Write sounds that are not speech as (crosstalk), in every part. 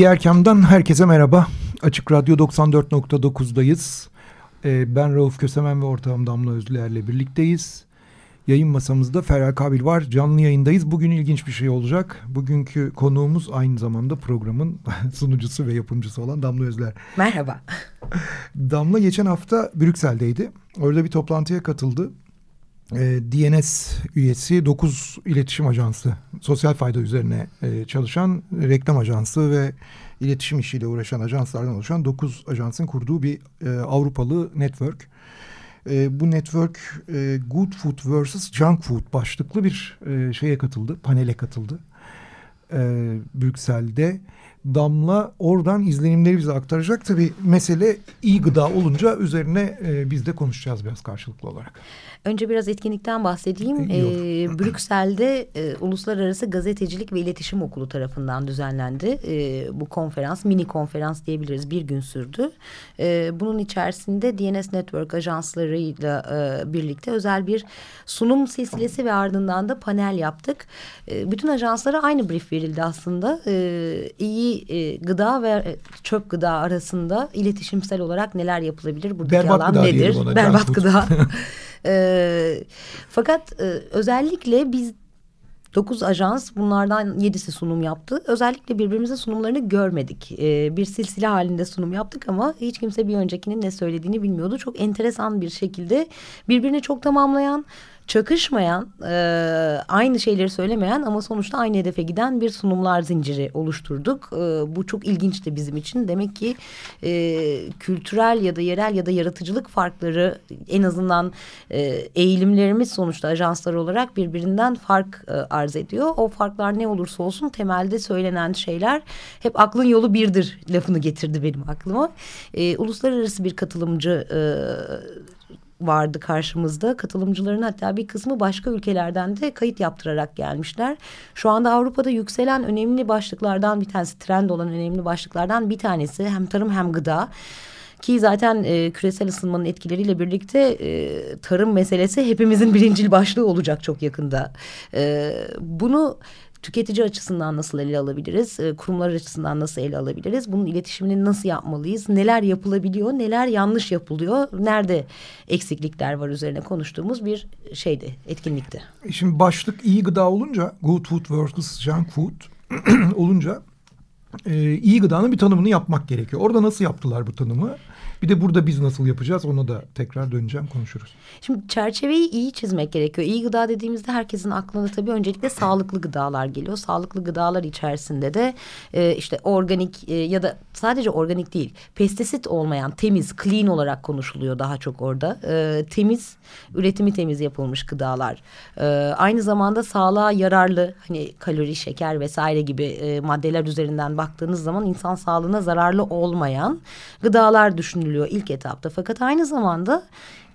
Diğer kamdan herkese merhaba. Açık Radyo 94.9'dayız. Ee, ben Rauf Kösemen ve ortağım Damla Özlüer'le birlikteyiz. Yayın masamızda Ferhat Kabil var. Canlı yayındayız. Bugün ilginç bir şey olacak. Bugünkü konuğumuz aynı zamanda programın (laughs) sunucusu ve yapımcısı olan Damla Özler. Merhaba. Damla geçen hafta Brüksel'deydi. Orada bir toplantıya katıldı. Ee, DNS üyesi 9 iletişim ajansı, sosyal fayda üzerine e, çalışan reklam ajansı ve iletişim işiyle uğraşan ajanslardan oluşan 9 ajansın kurduğu bir e, Avrupalı network. E, bu network e, Good Food vs. Junk Food başlıklı bir e, şeye katıldı, panele katıldı. E, Brüksel'de. Damla oradan izlenimleri bize aktaracak. Tabii mesele iyi gıda olunca üzerine e, biz de konuşacağız biraz karşılıklı olarak. Önce biraz etkinlikten bahsedeyim. Ee, Brüksel'de e, Uluslararası Gazetecilik ve İletişim Okulu tarafından düzenlendi. E, bu konferans, mini konferans diyebiliriz. Bir gün sürdü. E, bunun içerisinde DNS Network ajanslarıyla e, birlikte özel bir sunum silsilesi ve ardından da panel yaptık. E, bütün ajanslara aynı brief verildi aslında. E, iyi e, gıda ve çöp gıda arasında iletişimsel olarak neler yapılabilir? Buradaki Berbat alan gıda nedir? ona, Berbat gıda. (laughs) E, fakat e, özellikle biz dokuz ajans bunlardan yedisi sunum yaptı. Özellikle birbirimizin sunumlarını görmedik. E, bir silsile halinde sunum yaptık ama hiç kimse bir öncekinin ne söylediğini bilmiyordu. Çok enteresan bir şekilde birbirini çok tamamlayan çakışmayan, e, aynı şeyleri söylemeyen ama sonuçta aynı hedefe giden bir sunumlar zinciri oluşturduk. E, bu çok ilginçti bizim için. Demek ki e, kültürel ya da yerel ya da yaratıcılık farkları en azından eğilimlerimiz sonuçta ajanslar olarak birbirinden fark arz ediyor. O farklar ne olursa olsun temelde söylenen şeyler hep aklın yolu birdir lafını getirdi benim aklıma. Uluslararası bir katılımcı vardı karşımızda. Katılımcıların hatta bir kısmı başka ülkelerden de kayıt yaptırarak gelmişler. Şu anda Avrupa'da yükselen önemli başlıklardan bir tanesi, trend olan önemli başlıklardan bir tanesi hem tarım hem gıda. Ki zaten e, küresel ısınmanın etkileriyle birlikte e, tarım meselesi hepimizin (laughs) birincil başlığı olacak çok yakında. E, bunu tüketici açısından nasıl ele alabiliriz? E, kurumlar açısından nasıl ele alabiliriz? Bunun iletişimini nasıl yapmalıyız? Neler yapılabiliyor? Neler yanlış yapılıyor? Nerede eksiklikler var üzerine konuştuğumuz bir şeydi, etkinlikti. Şimdi başlık iyi gıda olunca, good food versus junk food (clears throat) olunca e, iyi gıdanın bir tanımını yapmak gerekiyor. Orada nasıl yaptılar bu tanımı? Bir de burada biz nasıl yapacağız ona da tekrar döneceğim konuşuruz. Şimdi çerçeveyi iyi çizmek gerekiyor. İyi gıda dediğimizde herkesin aklına tabii öncelikle (clears throat) sağlıklı gıdalar geliyor. Sağlıklı gıdalar içerisinde de e, işte organik e, ya da sadece organik değil pestisit olmayan temiz clean olarak konuşuluyor daha çok orada. E, temiz üretimi temiz yapılmış gıdalar. E, aynı zamanda sağlığa yararlı hani kalori şeker vesaire gibi e, maddeler üzerinden baktığınız zaman insan sağlığına zararlı olmayan gıdalar düşünülüyor düşünülüyor ilk etapta. Fakat aynı zamanda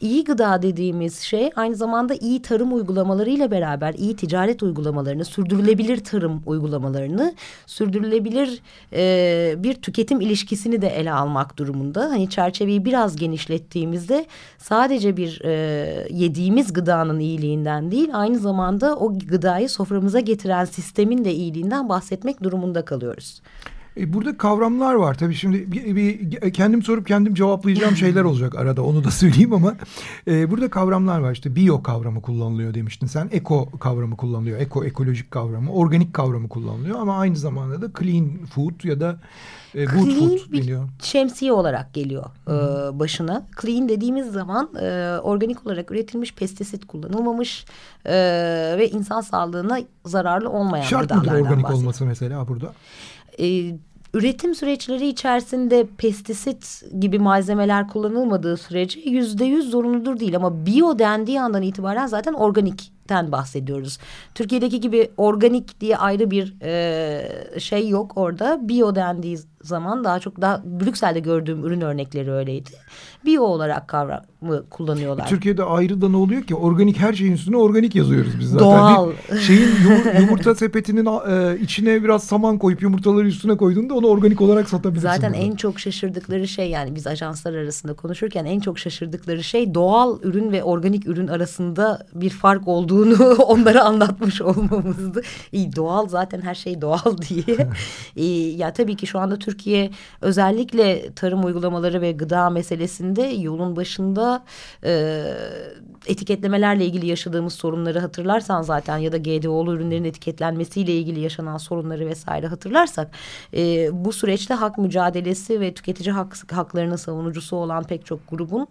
iyi gıda dediğimiz şey aynı zamanda iyi tarım uygulamalarıyla beraber iyi ticaret uygulamalarını, sürdürülebilir tarım uygulamalarını, sürdürülebilir e, bir tüketim ilişkisini de ele almak durumunda. Hani çerçeveyi biraz genişlettiğimizde sadece bir e, yediğimiz gıdanın iyiliğinden değil, aynı zamanda o gıdayı soframıza getiren sistemin de iyiliğinden bahsetmek durumunda kalıyoruz. E, burada kavramlar var. Tabii şimdi bir, bir kendim sorup kendim cevaplayacağım şeyler olacak arada. Onu da (laughs) söyleyeyim ama e, burada kavramlar var. İşte bio kavramı kullanılıyor demiştin sen. Eko kavramı kullanılıyor. Eko ekolojik kavramı organik kavramı kullanılıyor. Ama aynı zamanda da clean food ya da e, good clean food deniyor. şemsiye olarak geliyor e, başına. Clean dediğimiz zaman e, organik olarak üretilmiş pestisit kullanılmamış e, ve insan sağlığına zararlı olmayan Şart gıdalardan mıdır organik bahsediyor. olması mesela burada? E, üretim süreçleri içerisinde pestisit gibi malzemeler kullanılmadığı sürece yüzde yüz zorunludur değil ama biyo dendiği andan itibaren zaten organik ten bahsediyoruz. Türkiye'deki gibi organik diye ayrı bir e, şey yok orada. Bio dendiği zaman daha çok daha Brüksel'de gördüğüm ürün örnekleri öyleydi. Bio olarak kavramı kullanıyorlar. Türkiye'de ayrı da ne oluyor ki? Organik her şeyin üstüne organik yazıyoruz biz zaten. Doğal. Bir şeyin yumur, (laughs) yumurta sepetinin e, içine biraz saman koyup yumurtaları üstüne koyduğunda onu organik olarak satabilirsin. Zaten burada. en çok şaşırdıkları şey yani biz ajanslar arasında konuşurken en çok şaşırdıkları şey doğal ürün ve organik ürün arasında bir fark olduğunu (laughs) onlara anlatmış olmamızdı. İyi doğal zaten her şey doğal diye. (laughs) Ya tabii ki şu anda Türkiye özellikle tarım uygulamaları ve gıda meselesinde yolun başında e, etiketlemelerle ilgili yaşadığımız sorunları hatırlarsan zaten ya da GDO'lu ürünlerin etiketlenmesiyle ilgili yaşanan sorunları vesaire hatırlarsak e, bu süreçte hak mücadelesi ve tüketici hak, haklarının savunucusu olan pek çok grubun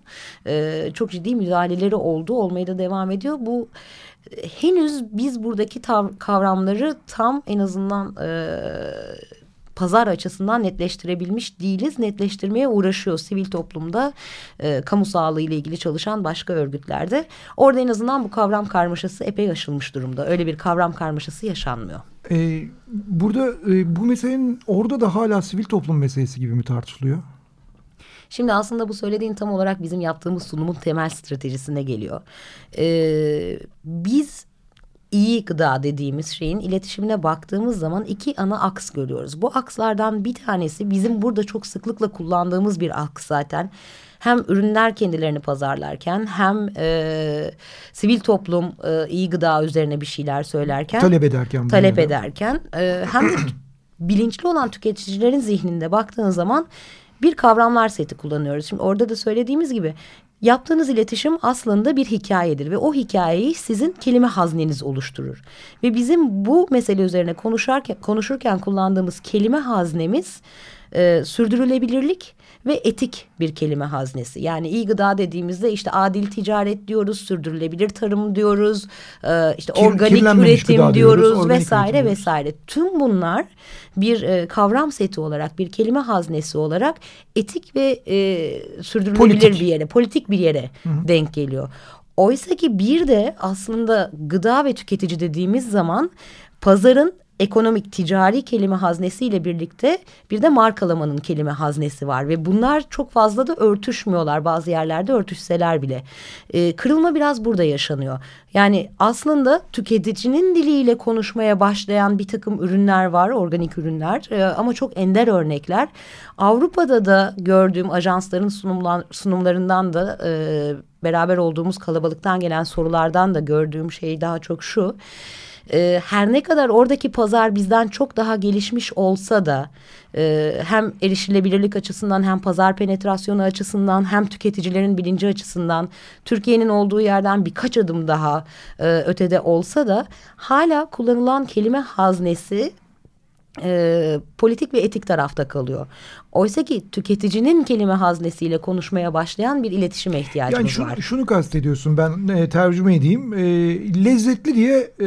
e, çok ciddi müdahaleleri oldu olmaya da devam ediyor. Bu e, henüz biz buradaki kavramları tam en azından e, pazar açısından netleştirebilmiş değiliz. Netleştirmeye uğraşıyor sivil toplumda, e, kamu sağlığı ile ilgili çalışan başka örgütlerde. Orada en azından bu kavram karmaşası epey aşılmış durumda. Öyle bir kavram karmaşası yaşanmıyor. Ee, burada e, bu meselenin orada da hala sivil toplum meselesi gibi mi tartışılıyor? Şimdi aslında bu söylediğin tam olarak bizim yaptığımız sunumun temel stratejisine geliyor. Ee, biz iyi gıda dediğimiz şeyin iletişimine baktığımız zaman iki ana aks görüyoruz. Bu akslardan bir tanesi bizim burada çok sıklıkla kullandığımız bir aks zaten. Hem ürünler kendilerini pazarlarken hem e, sivil toplum e, iyi gıda üzerine bir şeyler söylerken. Talep ederken. Talep ederken e, hem (clears throat) bilinçli olan tüketicilerin zihninde baktığın zaman bir kavramlar seti kullanıyoruz. Şimdi orada da söylediğimiz gibi Yaptığınız iletişim aslında bir hikayedir ve o hikayeyi sizin kelime hazneniz oluşturur. Ve bizim bu mesele üzerine konuşarken konuşurken kullandığımız kelime haznemiz e, sürdürülebilirlik ve etik bir kelime haznesi. Yani iyi gıda dediğimizde işte adil ticaret diyoruz, sürdürülebilir tarım diyoruz, e, işte Kir, organik üretim diyoruz, diyoruz vesaire üretim vesaire. Tüm bunlar bir e, kavram seti olarak, bir kelime haznesi olarak etik ve e, sürdürülebilir politik. bir yere, politik bir yere Hı -hı. denk geliyor. Oysa ki bir de aslında gıda ve tüketici dediğimiz zaman pazarın ekonomik ticari kelime haznesiyle birlikte bir de markalamanın kelime haznesi var ve bunlar çok fazla da örtüşmüyorlar bazı yerlerde örtüşseler bile. Ee, kırılma biraz burada yaşanıyor. Yani aslında tüketicinin diliyle konuşmaya başlayan bir takım ürünler var organik ürünler ee, ama çok ender örnekler. Avrupa'da da gördüğüm ajansların sunumlar, sunumlarından da e, beraber olduğumuz kalabalıktan gelen sorulardan da gördüğüm şey daha çok şu e, her ne kadar oradaki pazar bizden çok daha gelişmiş olsa da e, hem erişilebilirlik açısından hem pazar penetrasyonu açısından hem tüketicilerin bilinci açısından Türkiye'nin olduğu yerden birkaç adım daha e, ötede olsa da hala kullanılan kelime haznesi e, politik ve etik tarafta kalıyor. Oysa ki tüketicinin kelime haznesiyle konuşmaya başlayan bir iletişime ihtiyacımız yani şunu, var. Şunu kastediyorsun ben e, tercüme edeyim. E, lezzetli diye e,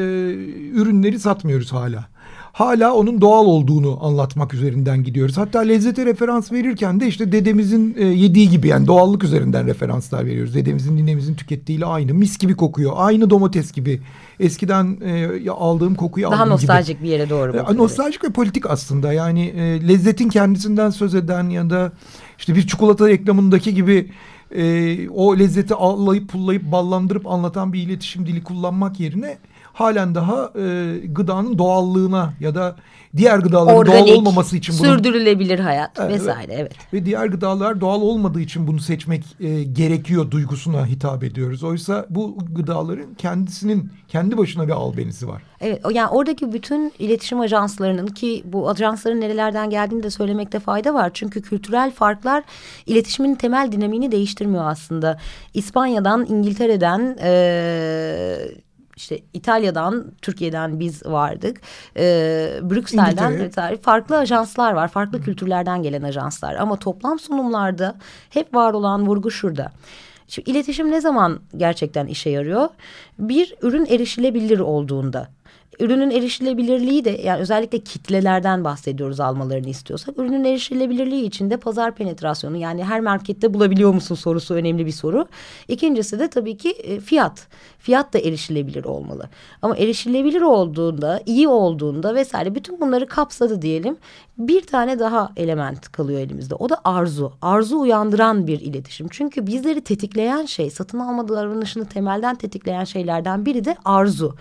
ürünleri satmıyoruz hala hala onun doğal olduğunu anlatmak üzerinden gidiyoruz. Hatta lezzete referans verirken de işte dedemizin e, yediği gibi yani doğallık üzerinden referanslar veriyoruz. Dedemizin ninemizin tükettiğiyle aynı mis gibi kokuyor. Aynı domates gibi eskiden e, aldığım kokuyu Daha nostaljik gibi. bir yere doğru. E, nostaljik ve politik aslında yani e, lezzetin kendisinden söz eden ya da işte bir çikolata reklamındaki gibi e, o lezzeti allayıp pullayıp ballandırıp anlatan bir iletişim dili kullanmak yerine halen daha e, gıdanın doğallığına ya da diğer gıdaların Organik, doğal olmaması için bunu, sürdürülebilir hayat evet, vesaire evet. Ve diğer gıdalar doğal olmadığı için bunu seçmek e, gerekiyor duygusuna hitap ediyoruz. Oysa bu gıdaların kendisinin kendi başına bir albenisi var. Evet yani oradaki bütün iletişim ajanslarının ki bu ajansların nerelerden geldiğini de söylemekte fayda var. Çünkü kültürel farklar iletişimin temel dinamiğini değiştirmiyor aslında. İspanya'dan, İngiltere'den, e, işte İtalya'dan, Türkiye'den biz vardık. Ee, Brüksel'den vesaire farklı ajanslar var. Farklı kültürlerden gelen ajanslar. Ama toplam sunumlarda hep var olan vurgu şurada. Şimdi iletişim ne zaman gerçekten işe yarıyor? Bir ürün erişilebilir olduğunda ürünün erişilebilirliği de yani özellikle kitlelerden bahsediyoruz almalarını istiyorsak. Ürünün erişilebilirliği için de pazar penetrasyonu yani her markette bulabiliyor musun sorusu önemli bir soru. İkincisi de tabii ki e, fiyat. Fiyat da erişilebilir olmalı. Ama erişilebilir olduğunda, iyi olduğunda vesaire bütün bunları kapsadı diyelim. Bir tane daha element kalıyor elimizde. O da arzu. Arzu uyandıran bir iletişim. Çünkü bizleri tetikleyen şey, satın alma davranışını temelden tetikleyen şeylerden biri de arzu.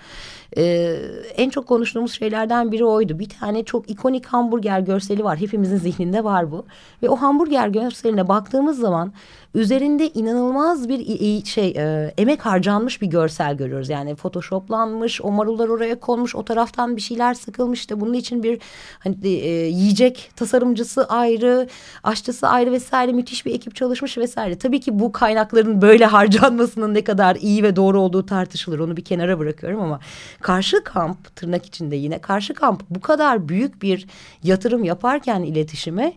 Ee, en çok konuştuğumuz şeylerden biri oydu. Bir tane çok ikonik hamburger görseli var. Hepimizin zihninde var bu. Ve o hamburger görseline baktığımız zaman üzerinde inanılmaz bir şey e, emek harcanmış bir görsel görüyoruz. Yani photoshoplanmış, o marullar oraya konmuş, o taraftan bir şeyler sıkılmış da bunun için bir hani e, yiyecek tasarımcısı ayrı, aşçısı ayrı vesaire müthiş bir ekip çalışmış vesaire. Tabii ki bu kaynakların böyle (laughs) harcanmasının ne kadar iyi ve doğru olduğu tartışılır. Onu bir kenara bırakıyorum ama karşı kamp tırnak içinde yine karşı kamp bu kadar büyük bir yatırım yaparken iletişime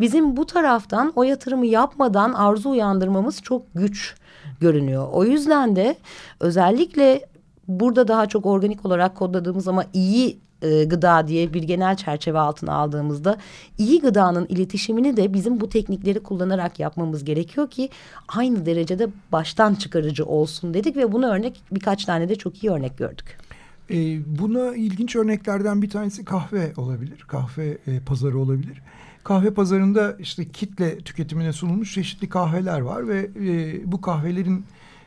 bizim bu taraftan o yatırımı yapmadan arzu uyandırmamız çok güç görünüyor. O yüzden de özellikle burada daha çok organik olarak kodladığımız ama iyi e, gıda diye bir genel çerçeve altına aldığımızda iyi gıdanın iletişimini de bizim bu teknikleri kullanarak yapmamız gerekiyor ki aynı derecede baştan çıkarıcı olsun dedik ve bunu örnek birkaç tane de çok iyi örnek gördük. E, buna ilginç örneklerden bir tanesi kahve olabilir. Kahve e, pazarı olabilir. Kahve pazarında işte kitle tüketimine sunulmuş çeşitli kahveler var ve e, bu kahvelerin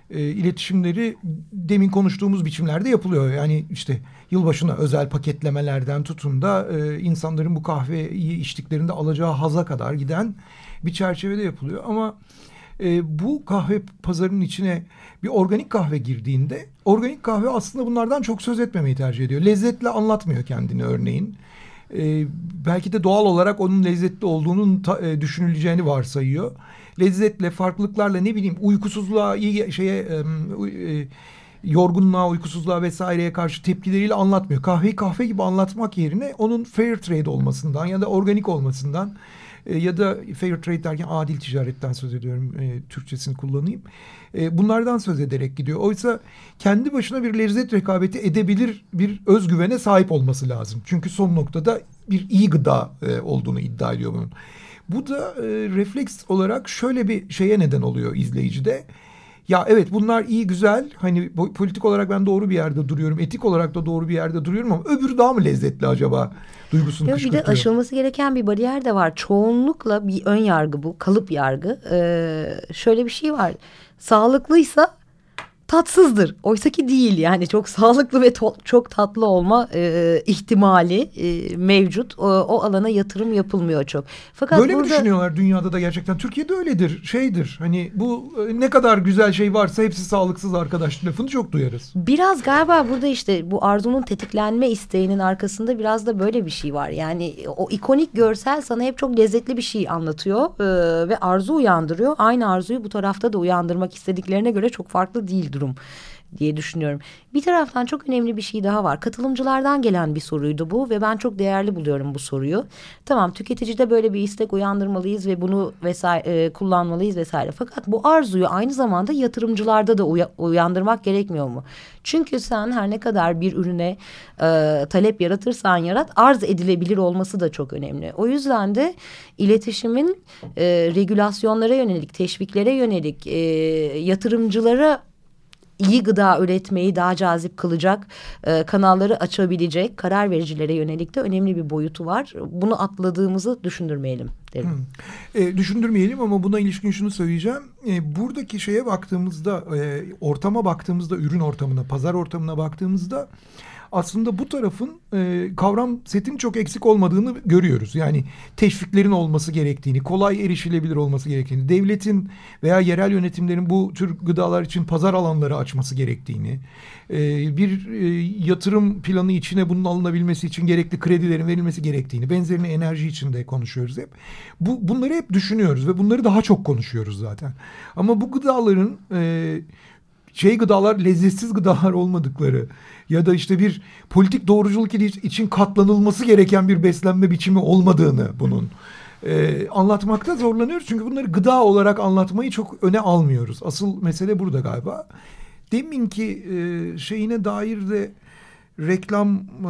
e, iletişimleri demin konuştuğumuz biçimlerde yapılıyor. Yani işte yılbaşına özel paketlemelerden tutun da e, insanların bu kahveyi içtiklerinde alacağı haza kadar giden bir çerçevede yapılıyor. Ama e, bu kahve pazarının içine bir organik kahve girdiğinde organik kahve aslında bunlardan çok söz etmemeyi tercih ediyor. Lezzetle anlatmıyor kendini örneğin. E, belki de doğal olarak onun lezzetli olduğunun ta, e, düşünüleceğini varsayıyor. Lezzetle, farklılıklarla ne bileyim uykusuzluğa, iyi şeye e, e, yorgunluğa, uykusuzluğa vesaireye karşı tepkileriyle anlatmıyor. Kahveyi kahve gibi anlatmak yerine onun fair trade olmasından ya da organik olmasından e, ya da fair trade derken adil ticaretten söz ediyorum. E, Türkçesini kullanayım. E, bunlardan söz ederek gidiyor. Oysa kendi başına bir lezzet rekabeti edebilir bir özgüvene sahip olması lazım. Çünkü son noktada bir iyi gıda e, olduğunu iddia ediyor bunun. Bu da e, refleks olarak şöyle bir şeye neden oluyor izleyicide. Ya evet bunlar iyi güzel. Hani politik olarak ben doğru bir yerde duruyorum etik olarak da doğru bir yerde duruyorum ama öbürü daha mı lezzetli acaba duygusunu Yok, Bir de aşılması gereken bir bariyer de var. Çoğunlukla bir ön yargı bu kalıp yargı. Ee, şöyle bir şey var. Sağlıklıysa tatsızdır. Oysa ki değil yani çok sağlıklı ve çok tatlı olma e, ihtimali e, mevcut. O, o alana yatırım yapılmıyor çok. Fakat Böyle burada... mi düşünüyorlar dünyada da gerçekten? Türkiye'de öyledir. Şeydir hani bu e, ne kadar güzel şey varsa hepsi sağlıksız arkadaş lafını çok duyarız. Biraz galiba burada işte bu arzunun tetiklenme isteğinin arkasında biraz da böyle bir şey var. Yani o ikonik görsel sana hep çok lezzetli bir şey anlatıyor e, ve arzu uyandırıyor. Aynı arzuyu bu tarafta da uyandırmak istediklerine göre çok farklı değil durum diye düşünüyorum. Bir taraftan çok önemli bir şey daha var. Katılımcılardan gelen bir soruydu bu ve ben çok değerli buluyorum bu soruyu. Tamam tüketicide böyle bir istek uyandırmalıyız ve bunu vesaire e, kullanmalıyız vesaire. Fakat bu arzuyu aynı zamanda yatırımcılarda da uya, uyandırmak gerekmiyor mu? Çünkü sen her ne kadar bir ürüne e, talep yaratırsan yarat arz edilebilir olması da çok önemli. O yüzden de iletişimin e, regülasyonlara yönelik, teşviklere yönelik, e, yatırımcılara iyi gıda üretmeyi daha cazip kılacak e, kanalları açabilecek karar vericilere yönelik de önemli bir boyutu var. Bunu atladığımızı düşündürmeyelim derim. Hmm. E, düşündürmeyelim ama buna ilişkin şunu söyleyeceğim. E, buradaki şeye baktığımızda, e, ortama baktığımızda, ürün ortamına, pazar ortamına baktığımızda aslında bu tarafın e, kavram setin çok eksik olmadığını görüyoruz. Yani teşviklerin olması gerektiğini, kolay erişilebilir olması gerektiğini, devletin veya yerel yönetimlerin bu tür gıdalar için pazar alanları açması gerektiğini, e, bir e, yatırım planı içine bunun alınabilmesi için gerekli kredilerin verilmesi gerektiğini, benzerini enerji içinde konuşuyoruz hep. Bu bunları hep düşünüyoruz ve bunları daha çok konuşuyoruz zaten. Ama bu gıdaların e, şey gıdalar lezzetsiz gıdalar olmadıkları ya da işte bir politik doğruculuk için katlanılması gereken bir beslenme biçimi olmadığını bunun e, anlatmakta zorlanıyoruz. Çünkü bunları gıda olarak anlatmayı çok öne almıyoruz. Asıl mesele burada galiba. Deminki e, şeyine dair de reklam e,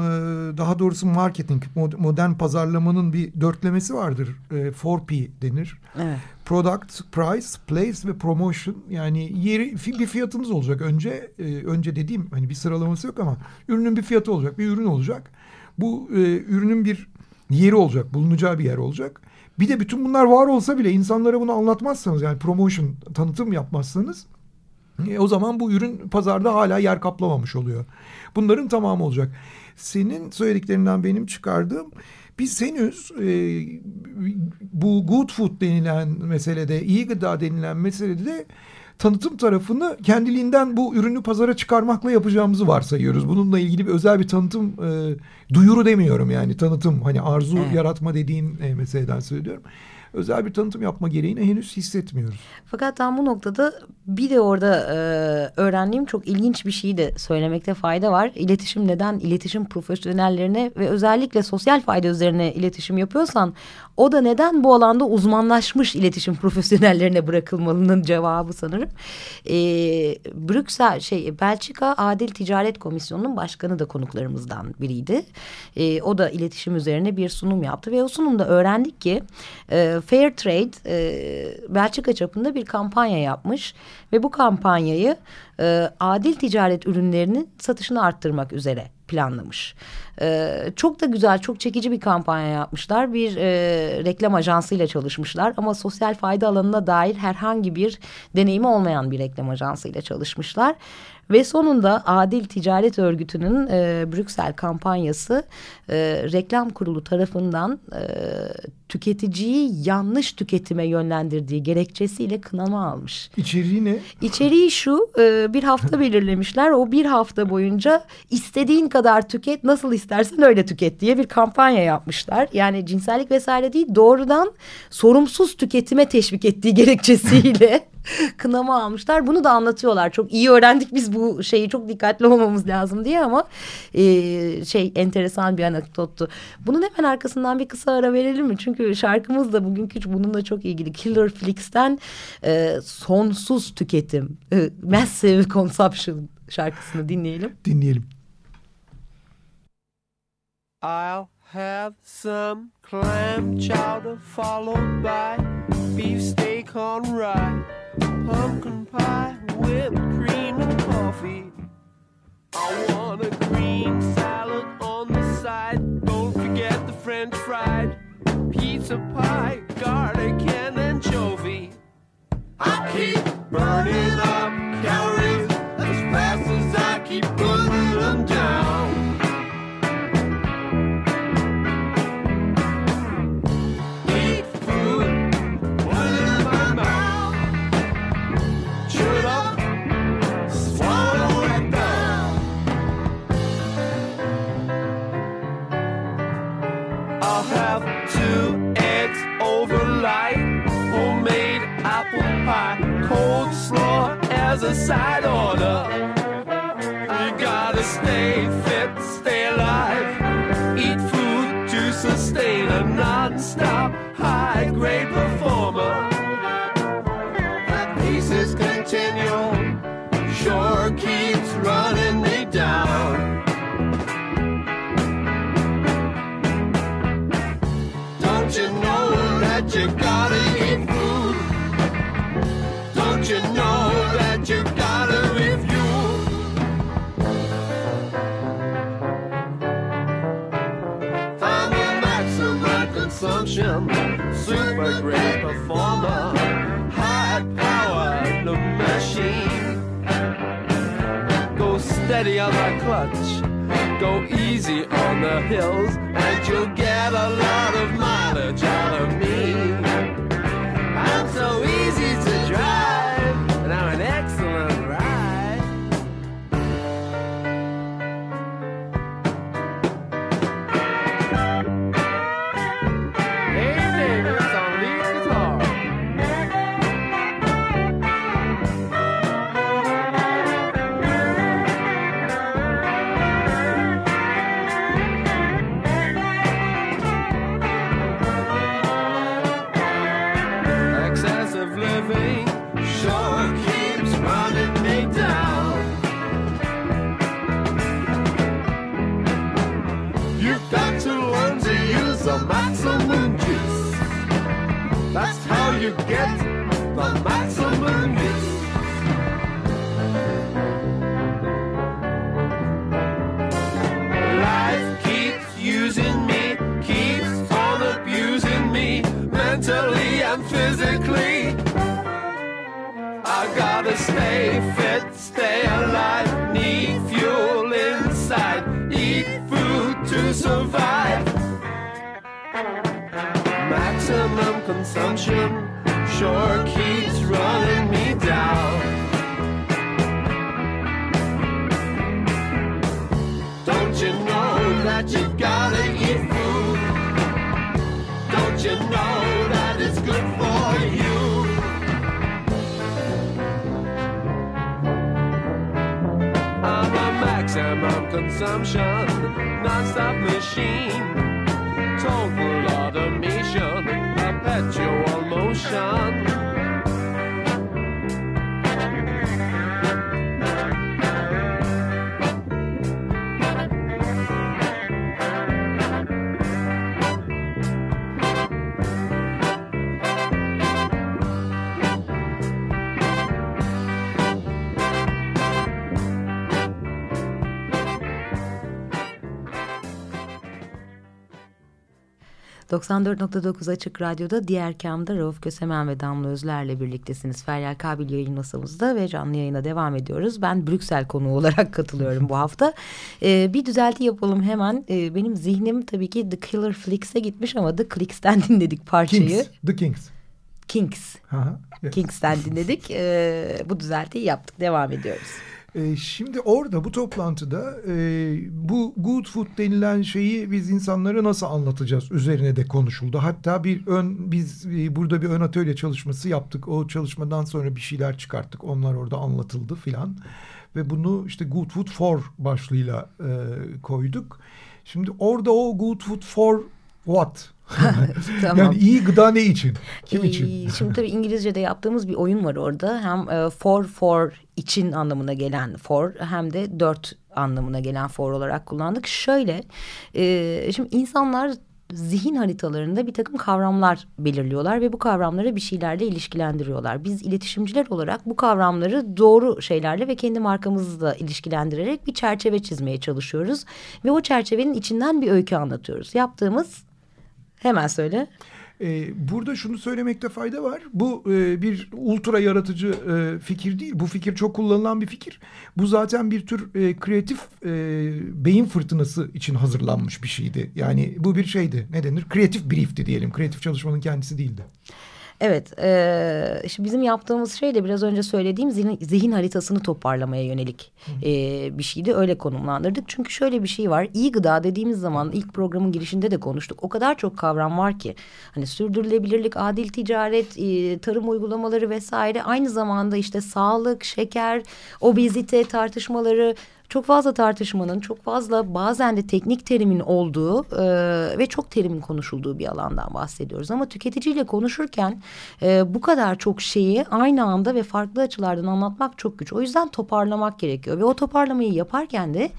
daha doğrusu marketing modern pazarlamanın bir dörtlemesi vardır. E, 4P denir. Evet. Product, Price, Place ve Promotion. Yani yeri bir fiyatınız olacak. Önce e, önce dediğim hani bir sıralaması yok ama ürünün bir fiyatı olacak, bir ürün olacak. Bu ürünün bir yeri olacak, bulunacağı bir yer olacak. Bir de bütün bunlar var olsa bile insanlara bunu anlatmazsanız yani promotion, tanıtım yapmazsanız e, o zaman bu ürün pazarda hala yer kaplamamış oluyor. Bunların tamamı olacak. Senin söylediklerinden benim çıkardığım biz henüz e, bu good food denilen meselede, iyi gıda denilen meselede tanıtım tarafını kendiliğinden bu ürünü pazara çıkarmakla yapacağımızı varsayıyoruz. Bununla ilgili bir özel bir tanıtım e, duyuru demiyorum yani tanıtım hani arzu evet. yaratma dediğin e, meseleden söylüyorum özel bir tanıtım yapma gereğini henüz hissetmiyoruz. Fakat tam bu noktada bir de orada e, öğrendiğim çok ilginç bir şeyi de söylemekte fayda var. İletişim neden iletişim profesyonellerine ve özellikle sosyal fayda üzerine iletişim yapıyorsan o da neden bu alanda uzmanlaşmış iletişim (laughs) profesyonellerine bırakılmalının cevabı sanırım. E, Brüksel şey Belçika Adil Ticaret Komisyonu'nun başkanı da konuklarımızdan biriydi. E, o da iletişim üzerine bir sunum yaptı ve o sunumda öğrendik ki e, Fair Trade e, Belçika çapında bir kampanya yapmış ve bu kampanyayı e, adil ticaret ürünlerinin satışını arttırmak üzere planlamış. Ee, çok da güzel, çok çekici bir kampanya yapmışlar. Bir e, reklam ajansıyla çalışmışlar ama sosyal fayda alanına dair herhangi bir deneyimi olmayan bir reklam ajansıyla çalışmışlar. Ve sonunda Adil Ticaret Örgütü'nün e, Brüksel kampanyası e, reklam kurulu tarafından e, tüketiciyi yanlış tüketime yönlendirdiği gerekçesiyle kınama almış. İçeriği ne? İçeriği şu e, bir hafta (laughs) belirlemişler. O bir hafta boyunca istediğin kadar tüket nasıl istersen öyle tüket diye bir kampanya yapmışlar. Yani cinsellik vesaire değil doğrudan sorumsuz tüketime teşvik ettiği gerekçesiyle (laughs) (laughs) kınama almışlar. Bunu da anlatıyorlar. Çok iyi öğrendik biz bu şeyi çok dikkatli olmamız lazım diye ama e, şey enteresan bir anekdottu. Bunun hemen arkasından bir kısa ara verelim mi? Çünkü şarkımız da bugünkü bununla çok ilgili. Killer Flix'ten e, sonsuz tüketim, e, massive consumption şarkısını dinleyelim. Dinleyelim. I'll have some clam chowder followed by beefsteak on rye. pumpkin pie with cream and coffee. I want a green salad on the side. Don't forget the french fried pizza pie, garlic and anchovy. I keep side order. You gotta stay fit, stay alive. Eat food to sustain a non-stop high-grade performer. Steady on the clutch, go easy on the hills, and you'll get a lot of mileage out of consumption sure keeps running me down. Don't you know that you gotta eat food? Don't you know that it's good for you? I'm a maximum consumption, non-stop machine, ...94.9 Açık Radyo'da diğer kamda Rauf Kösemen ve Damla Özler'le birliktesiniz. Feryal Kabil yayın masamızda ve canlı yayına devam ediyoruz. Ben Brüksel konuğu olarak katılıyorum bu hafta. (laughs) Ee, bir düzelti yapalım hemen. Ee, benim zihnim tabii ki The Killer Flicks'e gitmiş ama The Clicks'ten (laughs) dinledik parçayı. Kings. The Kings. Kings. Aha, evet. Kings'ten dinledik. Ee, bu düzeltiyi yaptık. Devam ediyoruz. (laughs) Ee, şimdi orada bu toplantıda e, bu good food denilen şeyi biz insanlara nasıl anlatacağız üzerine de konuşuldu. Hatta bir ön biz e, burada bir ön atölye çalışması yaptık. O çalışmadan sonra bir şeyler çıkarttık. Onlar orada anlatıldı filan. Ve bunu işte good food for başlığıyla e, koyduk. Şimdi orada o good food for what? (laughs) Tamam. Yani iyi gıda ne için? Kim Ee, için? Şimdi tabii İngilizce'de yaptığımız bir oyun var orada. Hem e, for for için anlamına gelen for hem de dört anlamına gelen for olarak kullandık. Şöyle e, şimdi insanlar zihin haritalarında bir takım kavramlar belirliyorlar ve bu kavramları bir şeylerle ilişkilendiriyorlar. Biz iletişimciler olarak bu kavramları doğru şeylerle ve kendi markamızla ilişkilendirerek bir çerçeve çizmeye çalışıyoruz. Ve o çerçevenin içinden bir öykü anlatıyoruz. Yaptığımız hemen söyle. Ee, burada şunu söylemekte fayda var. Bu e, bir ultra yaratıcı e, fikir değil. Bu fikir çok kullanılan bir fikir. Bu zaten bir tür e, kreatif beyin fırtınası için hazırlanmış bir şeydi. Yani bu bir şeydi. Ne denir? Kreatif briefti diyelim. Kreatif çalışmanın kendisi değildi. Evet, e, işte bizim yaptığımız şey de biraz önce söylediğim zihin, zihin haritasını toparlamaya yönelik e, bir şeydi. Öyle konumlandırdık. Çünkü şöyle bir şey var. İyi gıda dediğimiz zaman ilk programın girişinde de konuştuk. O kadar çok kavram var ki. Hani sürdürülebilirlik, adil ticaret, e, tarım uygulamaları vesaire. Aynı zamanda işte sağlık, şeker, obezite tartışmaları çok fazla tartışmanın, çok fazla bazen de teknik terimin olduğu e, ve çok terimin konuşulduğu bir alandan bahsediyoruz. Ama tüketiciyle konuşurken e, bu kadar çok şeyi aynı anda ve farklı açılardan anlatmak çok güç. O yüzden toparlamak gerekiyor ve o toparlamayı yaparken de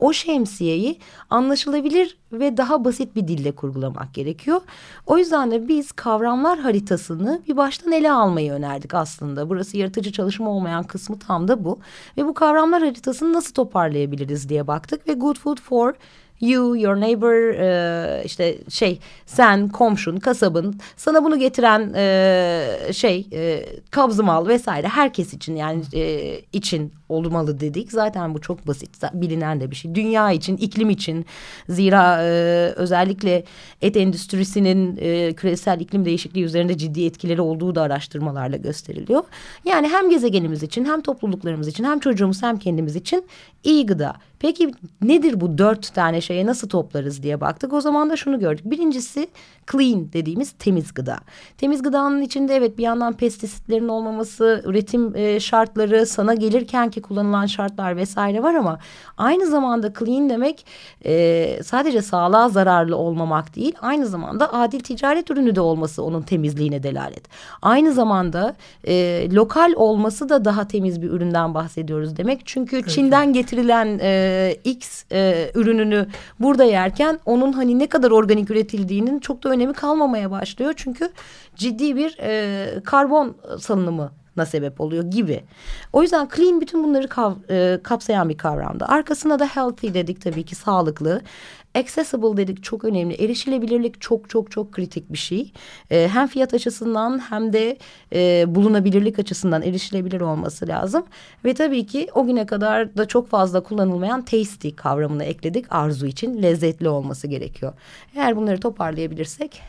o şemsiyeyi anlaşılabilir ve daha basit bir dille kurgulamak gerekiyor. O yüzden de biz kavramlar haritasını bir baştan ele almayı önerdik aslında. Burası yaratıcı çalışma olmayan kısmı tam da bu. Ve bu kavramlar haritasını nasıl toparlayabiliriz diye baktık ve Good Food for You, your neighbor, e, işte şey sen, komşun, kasabın, sana bunu getiren e, şey e, kabzımal vesaire herkes için yani e, için olmalı dedik. Zaten bu çok basit, bilinen de bir şey. Dünya için, iklim için. Zira e, özellikle et endüstrisinin e, küresel iklim değişikliği üzerinde ciddi etkileri olduğu da araştırmalarla gösteriliyor. Yani hem gezegenimiz için, hem topluluklarımız için, hem çocuğumuz hem kendimiz için iyi gıda. Peki nedir bu dört tane şeye nasıl toplarız diye baktık. O zaman da şunu gördük. Birincisi clean dediğimiz temiz gıda. Temiz gıdanın içinde evet bir yandan pestisitlerin olmaması, üretim e, şartları, sana gelirken belki kullanılan şartlar vesaire var ama aynı zamanda clean demek e, sadece sağlığa zararlı olmamak değil aynı zamanda adil ticaret ürünü de olması onun temizliğine delalet. Aynı zamanda e, lokal olması da daha temiz bir üründen bahsediyoruz demek. Çünkü evet. Çin'den getirilen e, X e, ürününü burada yerken onun hani ne kadar organik üretildiğinin çok da önemi kalmamaya başlıyor. Çünkü ciddi bir e, karbon salınımı na sebep oluyor gibi. O yüzden clean bütün bunları kav, e, kapsayan bir kavramdı. Arkasına da healthy dedik tabii ki sağlıklı. Accessible dedik çok önemli. Erişilebilirlik çok çok çok kritik bir şey. E, hem fiyat açısından hem de e, bulunabilirlik açısından erişilebilir olması lazım. Ve tabii ki o güne kadar da çok fazla kullanılmayan tasty kavramını ekledik. Arzu için lezzetli olması gerekiyor. Eğer bunları toparlayabilirsek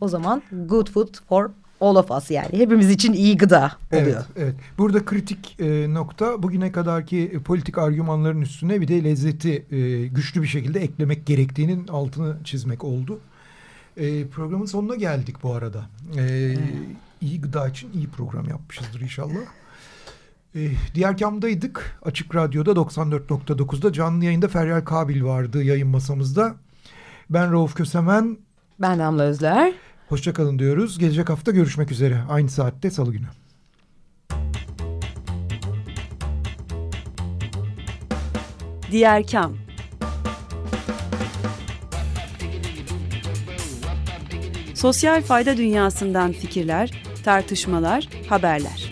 o zaman good food for all of us yani hepimiz için iyi gıda oluyor. Evet, evet. Burada kritik e, nokta bugüne kadarki e, politik argümanların üstüne bir de lezzeti e, güçlü bir şekilde eklemek gerektiğinin altını çizmek oldu. E, programın sonuna geldik bu arada. E. İyi gıda için iyi program yapmışızdır inşallah. E, diğer kamdaydık. Açık Radyo'da 94.9'da canlı yayında Feryal Kabil vardı yayın masamızda. Ben Rauf Kösemen. Ben Damla Özler. Hoşçakalın diyoruz. Gelecek hafta görüşmek üzere. Aynı saatte salı günü. Diğer Kam Sosyal fayda dünyasından fikirler, tartışmalar, haberler.